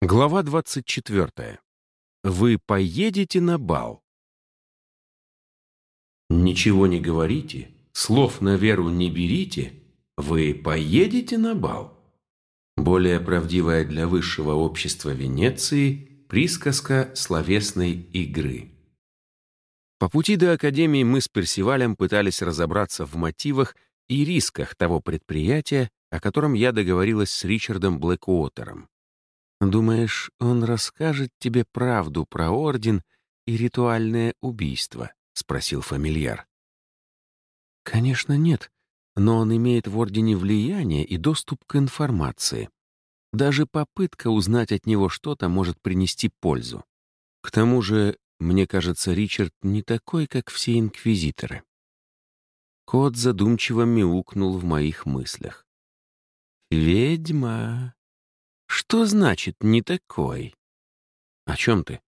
Глава 24. Вы поедете на бал. Ничего не говорите, слов на веру не берите, вы поедете на бал. Более правдивая для высшего общества Венеции присказка словесной игры. По пути до Академии мы с Персивалем пытались разобраться в мотивах и рисках того предприятия, о котором я договорилась с Ричардом Блэкуотером. «Думаешь, он расскажет тебе правду про Орден и ритуальное убийство?» — спросил фамильяр. «Конечно, нет, но он имеет в Ордене влияние и доступ к информации. Даже попытка узнать от него что-то может принести пользу. К тому же, мне кажется, Ричард не такой, как все инквизиторы». Кот задумчиво мяукнул в моих мыслях. «Ведьма!» Что значит «не такой»? О чем ты?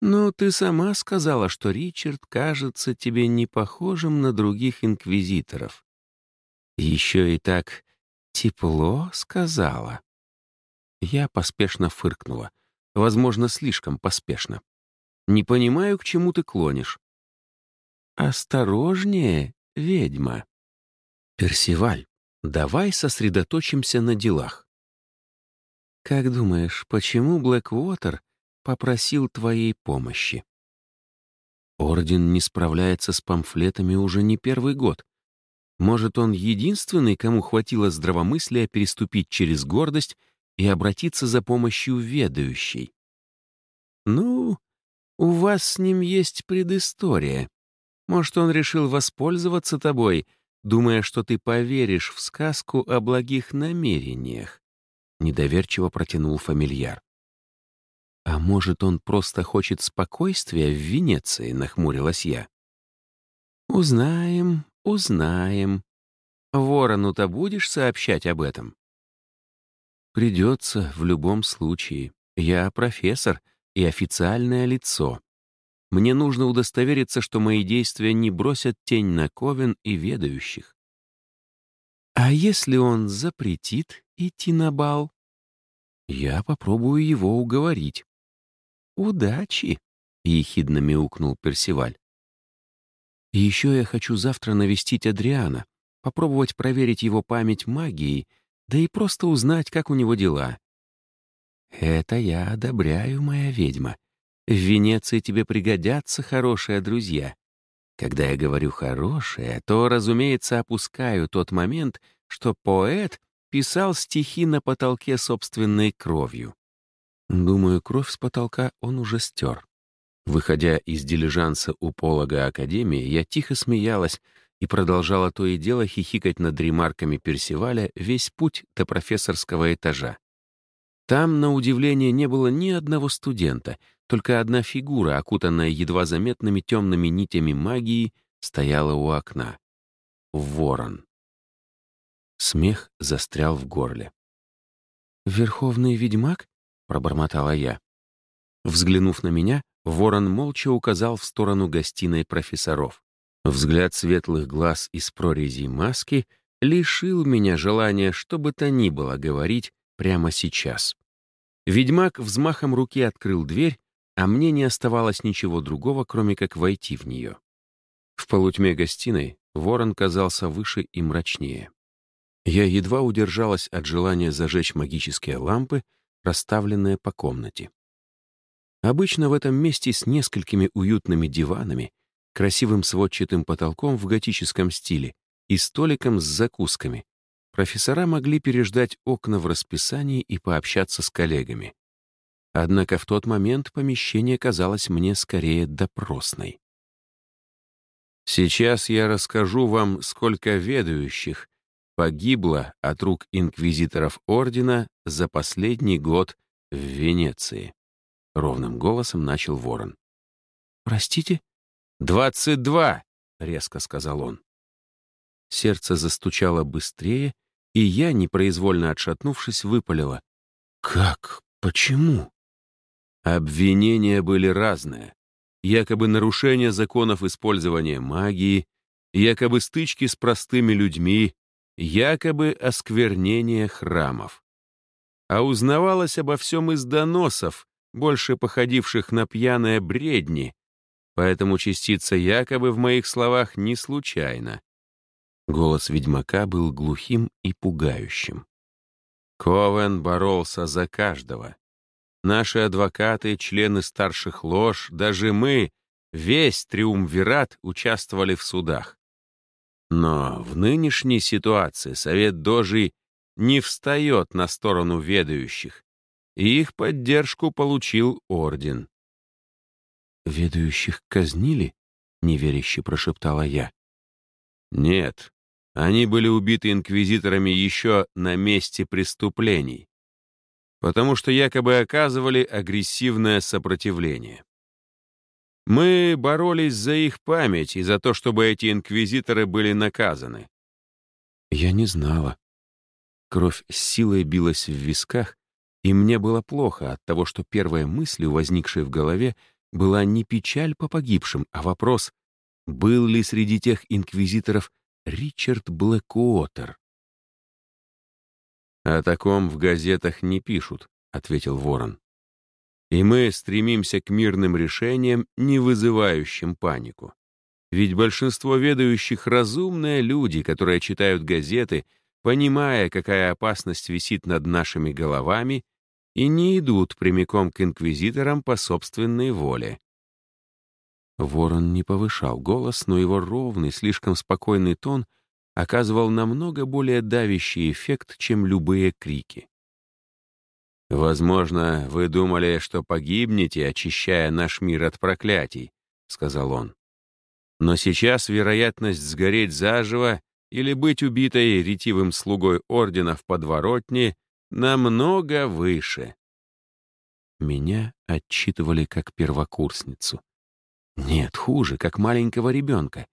Ну, ты сама сказала, что Ричард кажется тебе не похожим на других инквизиторов. Еще и так тепло сказала. Я поспешно фыркнула. Возможно, слишком поспешно. Не понимаю, к чему ты клонишь. Осторожнее, ведьма. Персиваль, давай сосредоточимся на делах. Как думаешь, почему Блэквотер попросил твоей помощи? Орден не справляется с памфлетами уже не первый год. Может, он единственный, кому хватило здравомыслия переступить через гордость и обратиться за помощью ведающей? Ну, у вас с ним есть предыстория. Может, он решил воспользоваться тобой, думая, что ты поверишь в сказку о благих намерениях. Недоверчиво протянул фамильяр. «А может, он просто хочет спокойствия в Венеции?» — нахмурилась я. «Узнаем, узнаем. Ворону-то будешь сообщать об этом?» «Придется в любом случае. Я профессор и официальное лицо. Мне нужно удостовериться, что мои действия не бросят тень на Ковен и ведающих. А если он запретит идти на бал? Я попробую его уговорить. Удачи, ехидно мяукнул Персиваль. Еще я хочу завтра навестить Адриана, попробовать проверить его память магией, да и просто узнать, как у него дела. Это я одобряю, моя ведьма. В Венеции тебе пригодятся хорошие друзья. Когда я говорю «хорошие», то, разумеется, опускаю тот момент, что поэт писал стихи на потолке собственной кровью. Думаю, кровь с потолка он уже стер. Выходя из дилижанса у полога Академии, я тихо смеялась и продолжала то и дело хихикать над ремарками Персиваля весь путь до профессорского этажа. Там, на удивление, не было ни одного студента, только одна фигура, окутанная едва заметными темными нитями магии, стояла у окна. Ворон. Смех застрял в горле. «Верховный ведьмак?» — пробормотала я. Взглянув на меня, ворон молча указал в сторону гостиной профессоров. Взгляд светлых глаз из прорезей маски лишил меня желания, что бы то ни было говорить прямо сейчас. Ведьмак взмахом руки открыл дверь, а мне не оставалось ничего другого, кроме как войти в нее. В полутьме гостиной ворон казался выше и мрачнее. Я едва удержалась от желания зажечь магические лампы, расставленные по комнате. Обычно в этом месте с несколькими уютными диванами, красивым сводчатым потолком в готическом стиле и столиком с закусками профессора могли переждать окна в расписании и пообщаться с коллегами. Однако в тот момент помещение казалось мне скорее допросной. Сейчас я расскажу вам, сколько ведающих погибло от рук инквизиторов Ордена за последний год в Венеции. Ровным голосом начал ворон. «Простите?» «Двадцать два!» — резко сказал он. Сердце застучало быстрее, и я, непроизвольно отшатнувшись, выпалила. «Как? Почему?» Обвинения были разные. Якобы нарушение законов использования магии, якобы стычки с простыми людьми, якобы осквернение храмов. а узнавалось обо всем из доносов, больше походивших на пьяные бредни, поэтому частица якобы в моих словах не случайна. Голос ведьмака был глухим и пугающим. Ковен боролся за каждого. Наши адвокаты, члены старших лож, даже мы, весь триумвират участвовали в судах. Но в нынешней ситуации Совет Дожи не встает на сторону ведающих, и их поддержку получил орден. «Ведающих казнили?» — неверяще прошептала я. «Нет, они были убиты инквизиторами еще на месте преступлений, потому что якобы оказывали агрессивное сопротивление. Мы боролись за их память и за то, чтобы эти инквизиторы были наказаны. Я не знала. Кровь с силой билась в висках, и мне было плохо от того, что первой мыслью, возникшей в голове, была не печаль по погибшим, а вопрос, был ли среди тех инквизиторов Ричард Блэкуотер. «О таком в газетах не пишут», — ответил Ворон и мы стремимся к мирным решениям, не вызывающим панику. Ведь большинство ведающих разумные люди, которые читают газеты, понимая, какая опасность висит над нашими головами, и не идут прямиком к инквизиторам по собственной воле. Ворон не повышал голос, но его ровный, слишком спокойный тон оказывал намного более давящий эффект, чем любые крики. «Возможно, вы думали, что погибнете, очищая наш мир от проклятий», — сказал он. «Но сейчас вероятность сгореть заживо или быть убитой ретивым слугой ордена в подворотне намного выше». Меня отчитывали как первокурсницу. Нет, хуже, как маленького ребенка.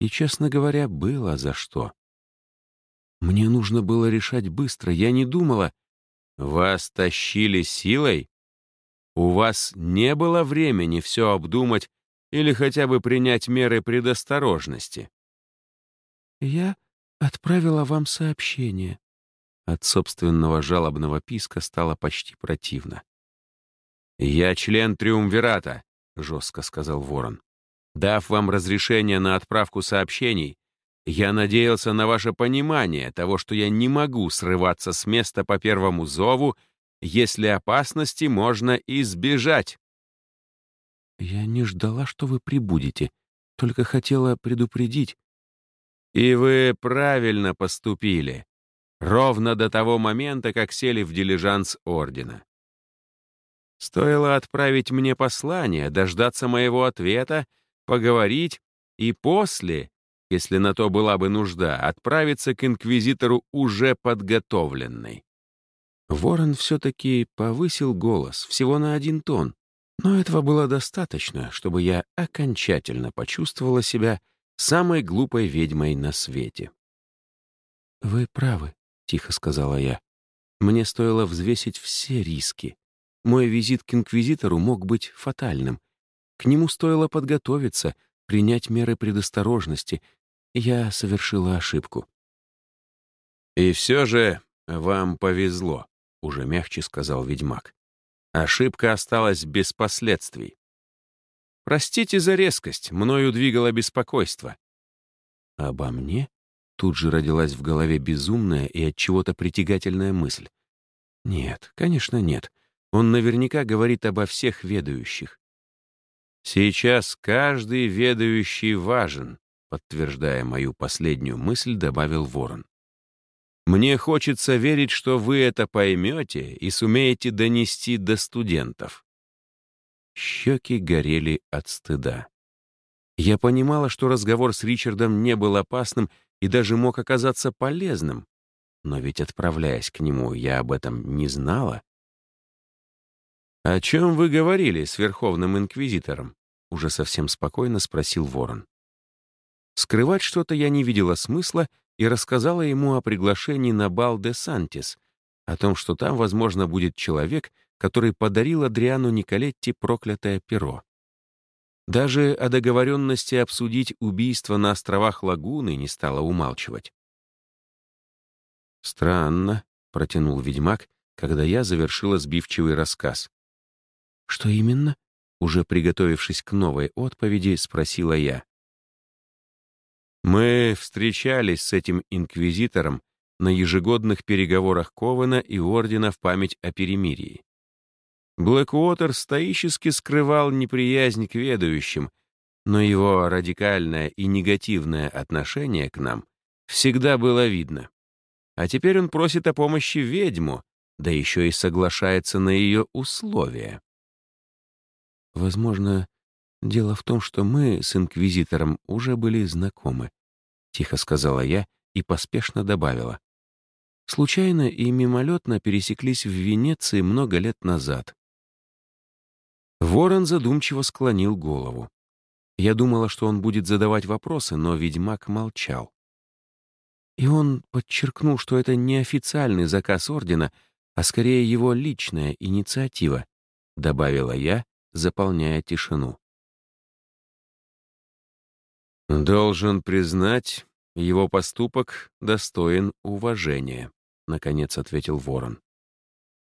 И, честно говоря, было за что. Мне нужно было решать быстро. Я не думала, вас тащили силой? У вас не было времени все обдумать или хотя бы принять меры предосторожности? Я отправила вам сообщение. От собственного жалобного писка стало почти противно. «Я член Триумвирата», — жестко сказал Ворон. «Дав вам разрешение на отправку сообщений, я надеялся на ваше понимание того, что я не могу срываться с места по первому зову, если опасности можно избежать. Я не ждала, что вы прибудете, только хотела предупредить. И вы правильно поступили. Ровно до того момента, как сели в дилижанс Ордена. Стоило отправить мне послание, дождаться моего ответа, поговорить, и после если на то была бы нужда, отправиться к инквизитору уже подготовленной. Ворон все-таки повысил голос всего на один тон, но этого было достаточно, чтобы я окончательно почувствовала себя самой глупой ведьмой на свете. «Вы правы», — тихо сказала я. «Мне стоило взвесить все риски. Мой визит к инквизитору мог быть фатальным. К нему стоило подготовиться, принять меры предосторожности. Я совершила ошибку. «И все же вам повезло», — уже мягче сказал ведьмак. «Ошибка осталась без последствий. Простите за резкость, мною двигало беспокойство». «Обо мне?» Тут же родилась в голове безумная и от чего-то притягательная мысль. «Нет, конечно, нет. Он наверняка говорит обо всех ведающих. Сейчас каждый ведающий важен, подтверждая мою последнюю мысль, добавил Ворон. Мне хочется верить, что вы это поймете и сумеете донести до студентов. Щеки горели от стыда. Я понимала, что разговор с Ричардом не был опасным и даже мог оказаться полезным, но ведь, отправляясь к нему, я об этом не знала. «О чем вы говорили с Верховным Инквизитором?» Уже совсем спокойно спросил Ворон. Скрывать что-то я не видела смысла и рассказала ему о приглашении на бал де Сантис, о том, что там, возможно, будет человек, который подарил Адриану Николетти проклятое перо. Даже о договоренности обсудить убийство на островах Лагуны не стала умалчивать. «Странно», — протянул ведьмак, когда я завершила сбивчивый рассказ. «Что именно?» Уже приготовившись к новой отповеди, спросила я. Мы встречались с этим инквизитором на ежегодных переговорах Ковена и Ордена в память о перемирии. Блэкуотер стоически скрывал неприязнь к ведающим, но его радикальное и негативное отношение к нам всегда было видно. А теперь он просит о помощи ведьму, да еще и соглашается на ее условия. Возможно, дело в том, что мы с инквизитором уже были знакомы, тихо сказала я и поспешно добавила. Случайно и мимолетно пересеклись в Венеции много лет назад. Ворон задумчиво склонил голову. Я думала, что он будет задавать вопросы, но ведьмак молчал. И он подчеркнул, что это не официальный заказ ордена, а скорее его личная инициатива, добавила я, заполняя тишину. «Должен признать, его поступок достоин уважения», — наконец ответил Ворон.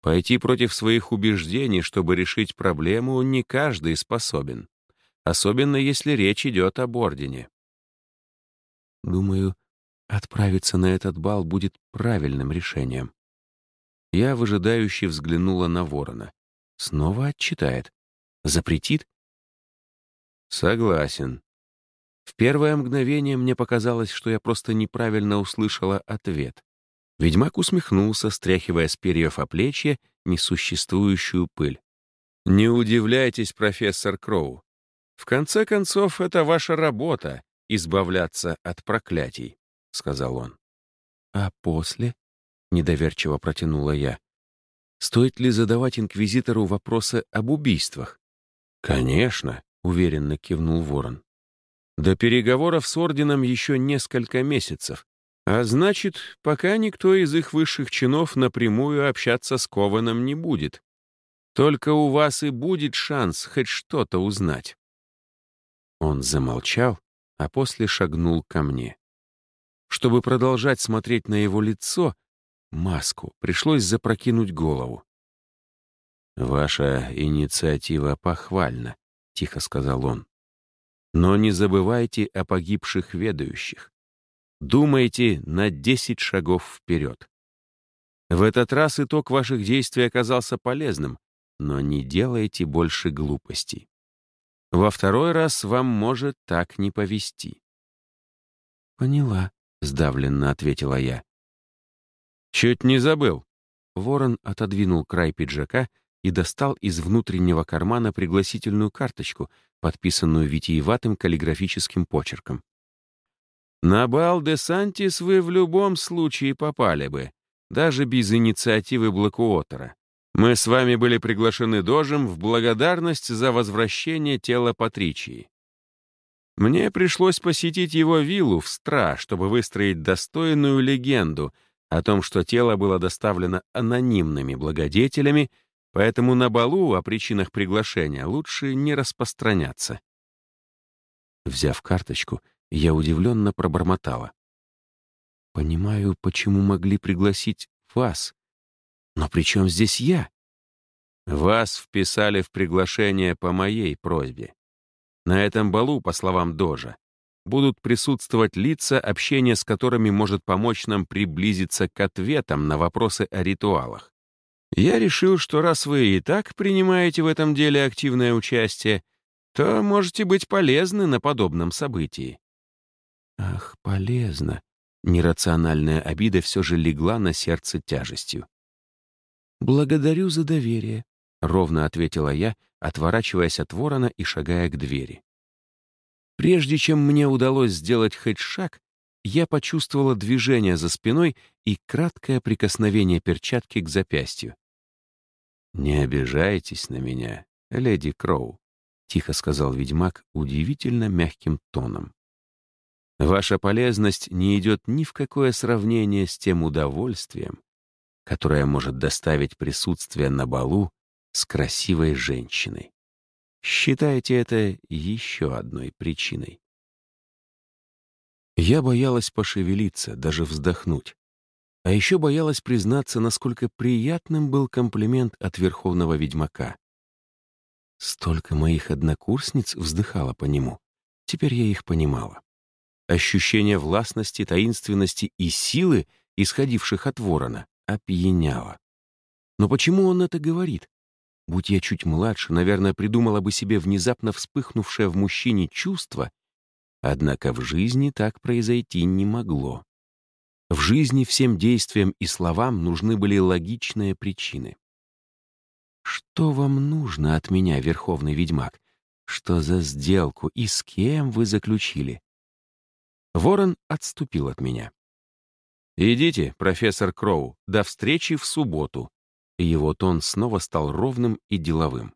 «Пойти против своих убеждений, чтобы решить проблему, не каждый способен, особенно если речь идет об Ордене». «Думаю, отправиться на этот бал будет правильным решением». Я выжидающе взглянула на Ворона. Снова отчитает. Запретит? Согласен. В первое мгновение мне показалось, что я просто неправильно услышала ответ. Ведьмак усмехнулся, стряхивая с перьев оплечья несуществующую пыль. «Не удивляйтесь, профессор Кроу. В конце концов, это ваша работа — избавляться от проклятий», — сказал он. «А после?» — недоверчиво протянула я. «Стоит ли задавать инквизитору вопросы об убийствах?» «Конечно», — уверенно кивнул Ворон. «До переговоров с Орденом еще несколько месяцев, а значит, пока никто из их высших чинов напрямую общаться с Кованом не будет. Только у вас и будет шанс хоть что-то узнать». Он замолчал, а после шагнул ко мне. Чтобы продолжать смотреть на его лицо, маску, пришлось запрокинуть голову. «Ваша инициатива похвальна», — тихо сказал он. «Но не забывайте о погибших ведающих. Думайте на десять шагов вперед. В этот раз итог ваших действий оказался полезным, но не делайте больше глупостей. Во второй раз вам может так не повести». «Поняла», — сдавленно ответила я. «Чуть не забыл». Ворон отодвинул край пиджака и достал из внутреннего кармана пригласительную карточку, подписанную витиеватым каллиграфическим почерком. «На бал де Сантис вы в любом случае попали бы, даже без инициативы Блэкуотера. Мы с вами были приглашены Дожем в благодарность за возвращение тела Патричии. Мне пришлось посетить его виллу в Стра, чтобы выстроить достойную легенду о том, что тело было доставлено анонимными благодетелями — Поэтому на балу о причинах приглашения лучше не распространяться. Взяв карточку, я удивленно пробормотала. «Понимаю, почему могли пригласить вас. Но при чем здесь я?» «Вас вписали в приглашение по моей просьбе. На этом балу, по словам Дожа, будут присутствовать лица, общение с которыми может помочь нам приблизиться к ответам на вопросы о ритуалах. Я решил, что раз вы и так принимаете в этом деле активное участие, то можете быть полезны на подобном событии. Ах, полезно. Нерациональная обида все же легла на сердце тяжестью. «Благодарю за доверие», — ровно ответила я, отворачиваясь от ворона и шагая к двери. Прежде чем мне удалось сделать хоть шаг, я почувствовала движение за спиной и краткое прикосновение перчатки к запястью. «Не обижайтесь на меня, леди Кроу», — тихо сказал ведьмак удивительно мягким тоном. «Ваша полезность не идет ни в какое сравнение с тем удовольствием, которое может доставить присутствие на балу с красивой женщиной. Считайте это еще одной причиной». Я боялась пошевелиться, даже вздохнуть. А еще боялась признаться, насколько приятным был комплимент от верховного ведьмака. Столько моих однокурсниц вздыхало по нему. Теперь я их понимала. Ощущение властности, таинственности и силы, исходивших от ворона, опьяняло. Но почему он это говорит? Будь я чуть младше, наверное, придумала бы себе внезапно вспыхнувшее в мужчине чувство, однако в жизни так произойти не могло. В жизни всем действиям и словам нужны были логичные причины. «Что вам нужно от меня, Верховный Ведьмак? Что за сделку и с кем вы заключили?» Ворон отступил от меня. «Идите, профессор Кроу, до встречи в субботу». Его тон снова стал ровным и деловым.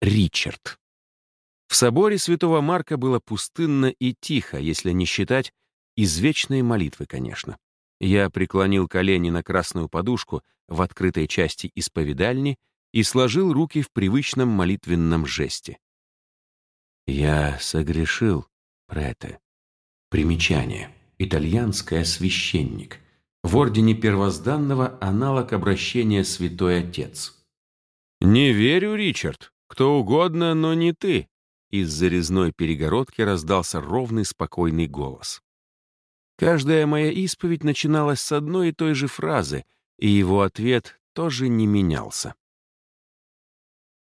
Ричард. В соборе святого Марка было пустынно и тихо, если не считать извечной молитвы, конечно. Я преклонил колени на красную подушку в открытой части исповедальни и сложил руки в привычном молитвенном жесте. Я согрешил, Прете. Примечание. Итальянское священник. В ордене первозданного аналог обращения «Святой Отец». «Не верю, Ричард. Кто угодно, но не ты», из зарезной перегородки раздался ровный, спокойный голос. Каждая моя исповедь начиналась с одной и той же фразы, и его ответ тоже не менялся.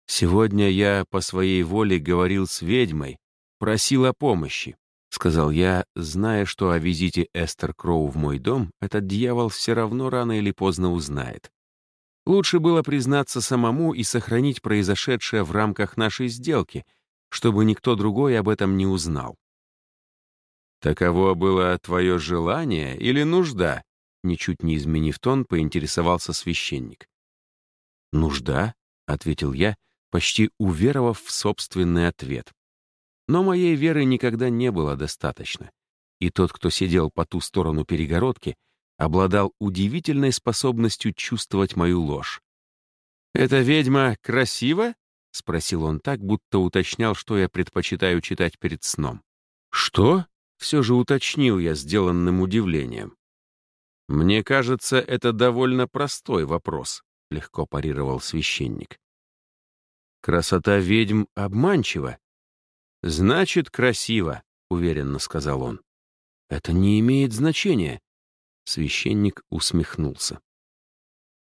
«Сегодня я по своей воле говорил с ведьмой, просил о помощи», — сказал я, зная, что о визите Эстер Кроу в мой дом этот дьявол все равно рано или поздно узнает. Лучше было признаться самому и сохранить произошедшее в рамках нашей сделки — чтобы никто другой об этом не узнал. «Таково было твое желание или нужда?» Ничуть не изменив тон, поинтересовался священник. «Нужда?» — ответил я, почти уверовав в собственный ответ. Но моей веры никогда не было достаточно. И тот, кто сидел по ту сторону перегородки, обладал удивительной способностью чувствовать мою ложь. «Эта ведьма красива?» — спросил он так, будто уточнял, что я предпочитаю читать перед сном. «Что?» — все же уточнил я сделанным удивлением. «Мне кажется, это довольно простой вопрос», — легко парировал священник. «Красота ведьм обманчива». «Значит, красиво», — уверенно сказал он. «Это не имеет значения». Священник усмехнулся.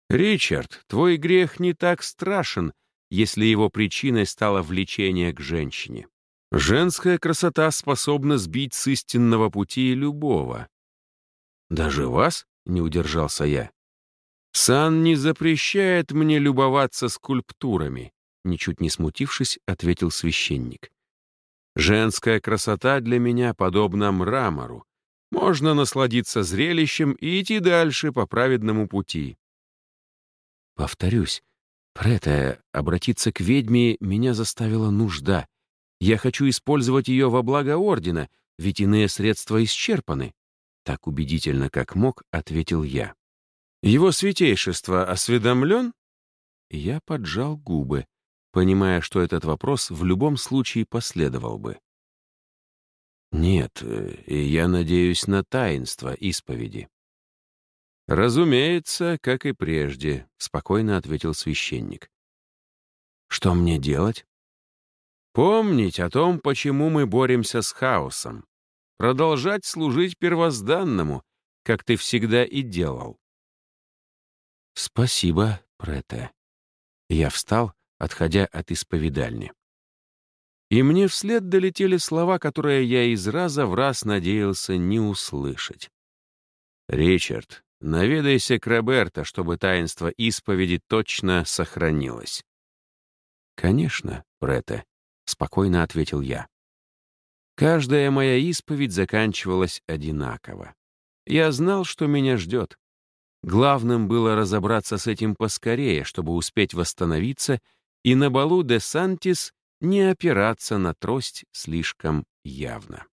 «Ричард, твой грех не так страшен, если его причиной стало влечение к женщине. Женская красота способна сбить с истинного пути любого. «Даже вас?» — не удержался я. «Сан не запрещает мне любоваться скульптурами», — ничуть не смутившись, ответил священник. «Женская красота для меня подобна мрамору. Можно насладиться зрелищем и идти дальше по праведному пути». Повторюсь, Прета, обратиться к ведьме меня заставила нужда. Я хочу использовать ее во благо Ордена, ведь иные средства исчерпаны. Так убедительно, как мог, ответил я. Его святейшество осведомлен? Я поджал губы, понимая, что этот вопрос в любом случае последовал бы. Нет, э, я надеюсь на таинство исповеди. «Разумеется, как и прежде», — спокойно ответил священник. «Что мне делать?» «Помнить о том, почему мы боремся с хаосом. Продолжать служить первозданному, как ты всегда и делал». «Спасибо, Прете». Я встал, отходя от исповедальни. И мне вслед долетели слова, которые я из раза в раз надеялся не услышать. «Ричард, Наведайся к Роберто, чтобы таинство исповеди точно сохранилось. «Конечно, Бретта», — спокойно ответил я. Каждая моя исповедь заканчивалась одинаково. Я знал, что меня ждет. Главным было разобраться с этим поскорее, чтобы успеть восстановиться и на балу де Сантис не опираться на трость слишком явно.